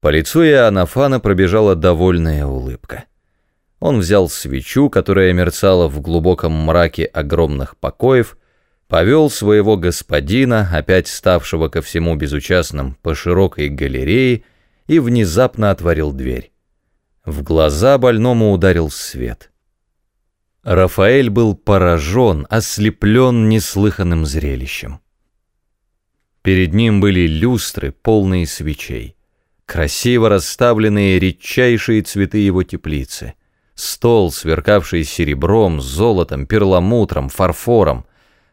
По лицу Иоаннафана пробежала довольная улыбка. Он взял свечу, которая мерцала в глубоком мраке огромных покоев, повел своего господина, опять ставшего ко всему безучастным, по широкой галерее и внезапно отворил дверь. В глаза больному ударил свет. Рафаэль был поражен, ослеплен неслыханным зрелищем. Перед ним были люстры, полные свечей красиво расставленные редчайшие цветы его теплицы, стол, сверкавший серебром, золотом, перламутром, фарфором,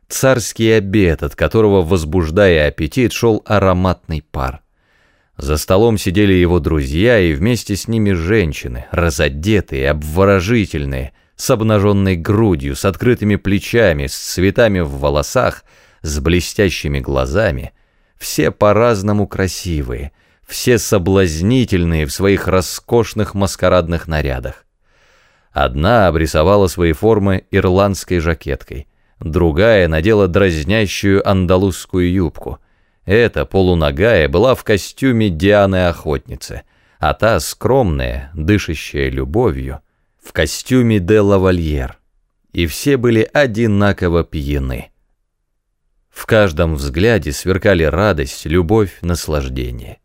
царский обед, от которого, возбуждая аппетит, шел ароматный пар. За столом сидели его друзья и вместе с ними женщины, разодетые, обворожительные, с обнаженной грудью, с открытыми плечами, с цветами в волосах, с блестящими глазами, все по-разному красивые — все соблазнительные в своих роскошных маскарадных нарядах. Одна обрисовала свои формы ирландской жакеткой, другая надела дразнящую андалузскую юбку. Эта, полуногая, была в костюме Дианы-охотницы, а та, скромная, дышащая любовью, в костюме де лавальер. И все были одинаково пьяны. В каждом взгляде сверкали радость, любовь, наслаждение.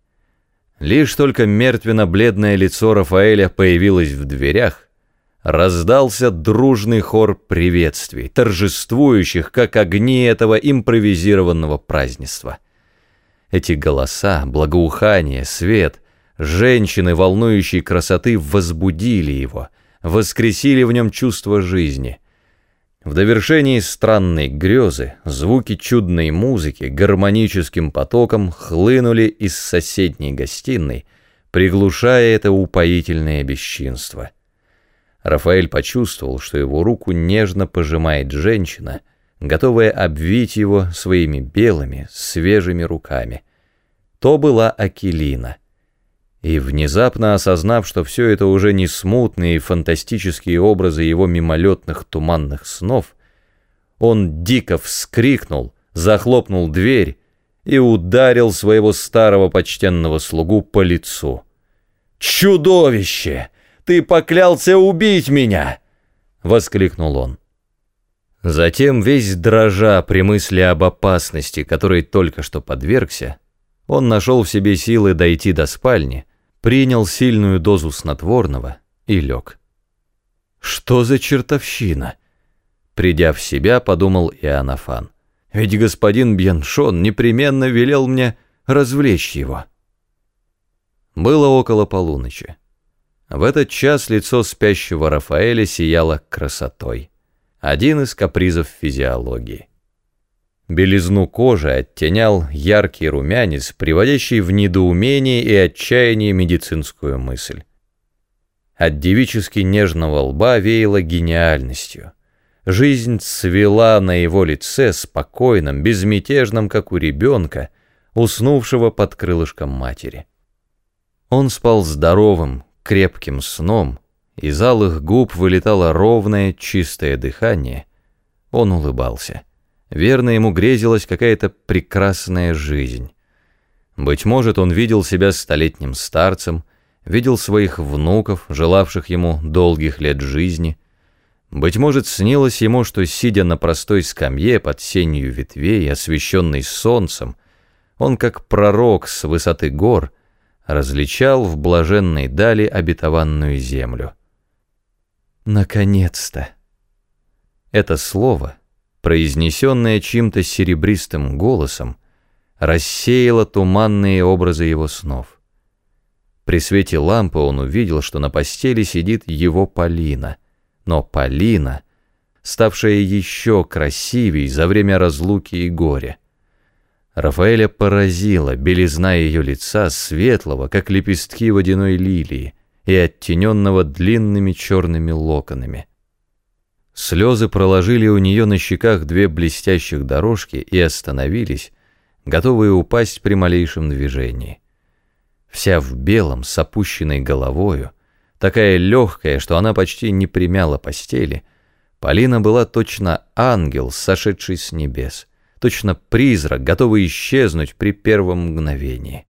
Лишь только мертвенно-бледное лицо Рафаэля появилось в дверях, раздался дружный хор приветствий, торжествующих, как огни этого импровизированного празднества. Эти голоса, благоухание, свет, женщины волнующей красоты возбудили его, воскресили в нем чувство жизни — в довершении странной грезы звуки чудной музыки гармоническим потоком хлынули из соседней гостиной, приглушая это упоительное бесчинство. Рафаэль почувствовал, что его руку нежно пожимает женщина, готовая обвить его своими белыми, свежими руками. То была Акелина — и, внезапно осознав, что все это уже не смутные фантастические образы его мимолетных туманных снов, он дико вскрикнул, захлопнул дверь и ударил своего старого почтенного слугу по лицу. «Чудовище! Ты поклялся убить меня!» — воскликнул он. Затем, весь дрожа при мысли об опасности, которой только что подвергся, он нашел в себе силы дойти до спальни, принял сильную дозу снотворного и лег. «Что за чертовщина?» Придя в себя, подумал Иоаннафан. «Ведь господин Бьяншон непременно велел мне развлечь его». Было около полуночи. В этот час лицо спящего Рафаэля сияло красотой. Один из капризов физиологии. Белизну кожи оттенял яркий румянец, приводящий в недоумение и отчаяние медицинскую мысль. От девически нежного лба веяло гениальностью. Жизнь цвела на его лице спокойным, безмятежным, как у ребенка, уснувшего под крылышком матери. Он спал здоровым, крепким сном, из алых губ вылетало ровное, чистое дыхание. Он улыбался. Верно, ему грезилась какая-то прекрасная жизнь. Быть может, он видел себя столетним старцем, видел своих внуков, желавших ему долгих лет жизни. Быть может, снилось ему, что, сидя на простой скамье под сенью ветвей, освещенный солнцем, он, как пророк с высоты гор, различал в блаженной дали обетованную землю. Наконец-то! Это слово — произнесенная чьим-то серебристым голосом, рассеяла туманные образы его снов. При свете лампы он увидел, что на постели сидит его Полина, но Полина, ставшая еще красивей за время разлуки и горя. Рафаэля поразила белизна ее лица, светлого, как лепестки водяной лилии, и оттененного длинными черными локонами. Слезы проложили у нее на щеках две блестящих дорожки и остановились, готовые упасть при малейшем движении. Вся в белом, с опущенной головою, такая легкая, что она почти не примяла постели, Полина была точно ангел, сошедший с небес, точно призрак, готовый исчезнуть при первом мгновении.